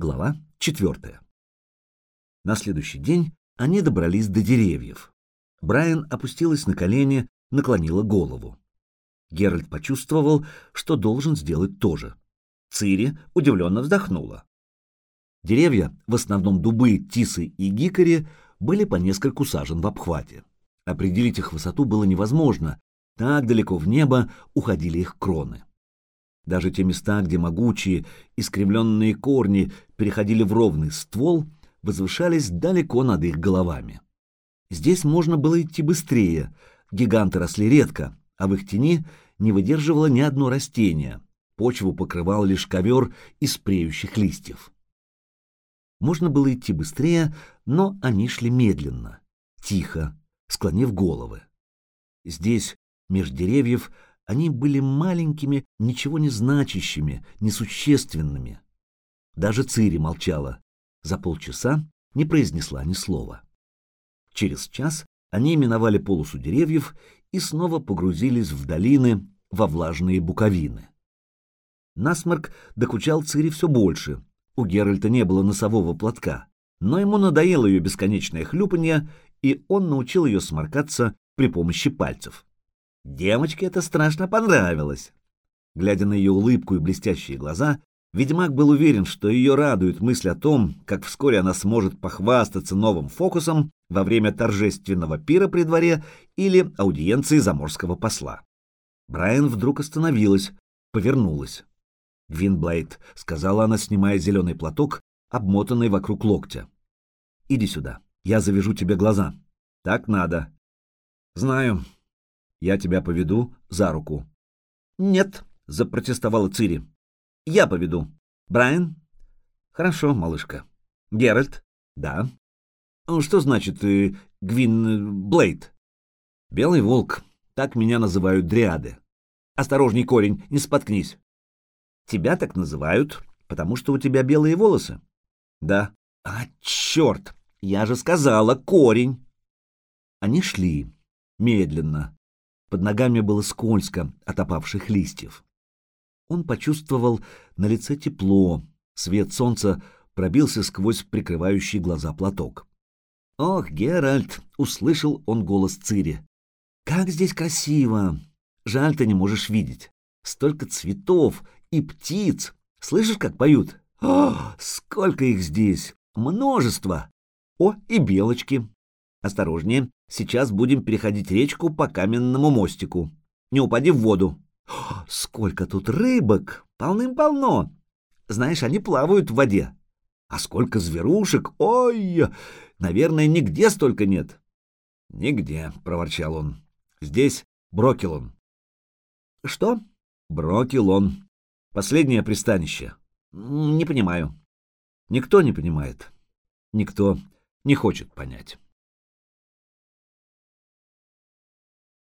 Глава четвертая. На следующий день они добрались до деревьев. Брайан опустилась на колени, наклонила голову. Геральт почувствовал, что должен сделать то же. Цири удивленно вздохнула. Деревья, в основном дубы, тисы и гикори, были по нескольку сажен в обхвате. Определить их высоту было невозможно, так далеко в небо уходили их кроны. Даже те места, где могучие, искривленные корни переходили в ровный ствол, возвышались далеко над их головами. Здесь можно было идти быстрее, гиганты росли редко, а в их тени не выдерживало ни одно растение, почву покрывал лишь ковер из преющих листьев. Можно было идти быстрее, но они шли медленно, тихо, склонив головы. Здесь, меж деревьев, они были маленькими, ничего не значащими, несущественными. Даже Цири молчала. За полчаса не произнесла ни слова. Через час они миновали полосу деревьев и снова погрузились в долины, во влажные буковины. Насморк докучал Цири все больше. У Геральта не было носового платка, но ему надоело ее бесконечное хлюпанье, и он научил ее сморкаться при помощи пальцев. Девочке это страшно понравилось. Глядя на ее улыбку и блестящие глаза, ведьмак был уверен, что ее радует мысль о том, как вскоре она сможет похвастаться новым фокусом во время торжественного пира при дворе или аудиенции заморского посла. Брайан вдруг остановилась, повернулась. «Гвинблейд», — сказала она, снимая зеленый платок, обмотанный вокруг локтя. «Иди сюда, я завяжу тебе глаза. Так надо». «Знаю», я тебя поведу за руку. Нет, запротестовала Цири. Я поведу. Брайан? Хорошо, малышка. Геральт? Да. Ну, что значит э, Гвин Блейд? Белый волк. Так меня называют дриады. Осторожней, корень, не споткнись. Тебя так называют, потому что у тебя белые волосы. Да. А, черт! Я же сказала, корень. Они шли медленно, под ногами было скользко от опавших листьев. Он почувствовал на лице тепло, свет солнца пробился сквозь прикрывающий глаза платок. «Ох, Геральт!» — услышал он голос Цири. «Как здесь красиво! Жаль, ты не можешь видеть. Столько цветов и птиц! Слышишь, как поют? О, сколько их здесь! Множество! О, и белочки! Осторожнее, сейчас будем переходить речку по каменному мостику. Не упади в воду. Сколько тут рыбок! Полным-полно! Знаешь, они плавают в воде. А сколько зверушек! Ой! Наверное, нигде столько нет. Нигде, — проворчал он. Здесь Брокелон. Что? Брокелон. Последнее пристанище. Не понимаю. Никто не понимает. Никто не хочет понять.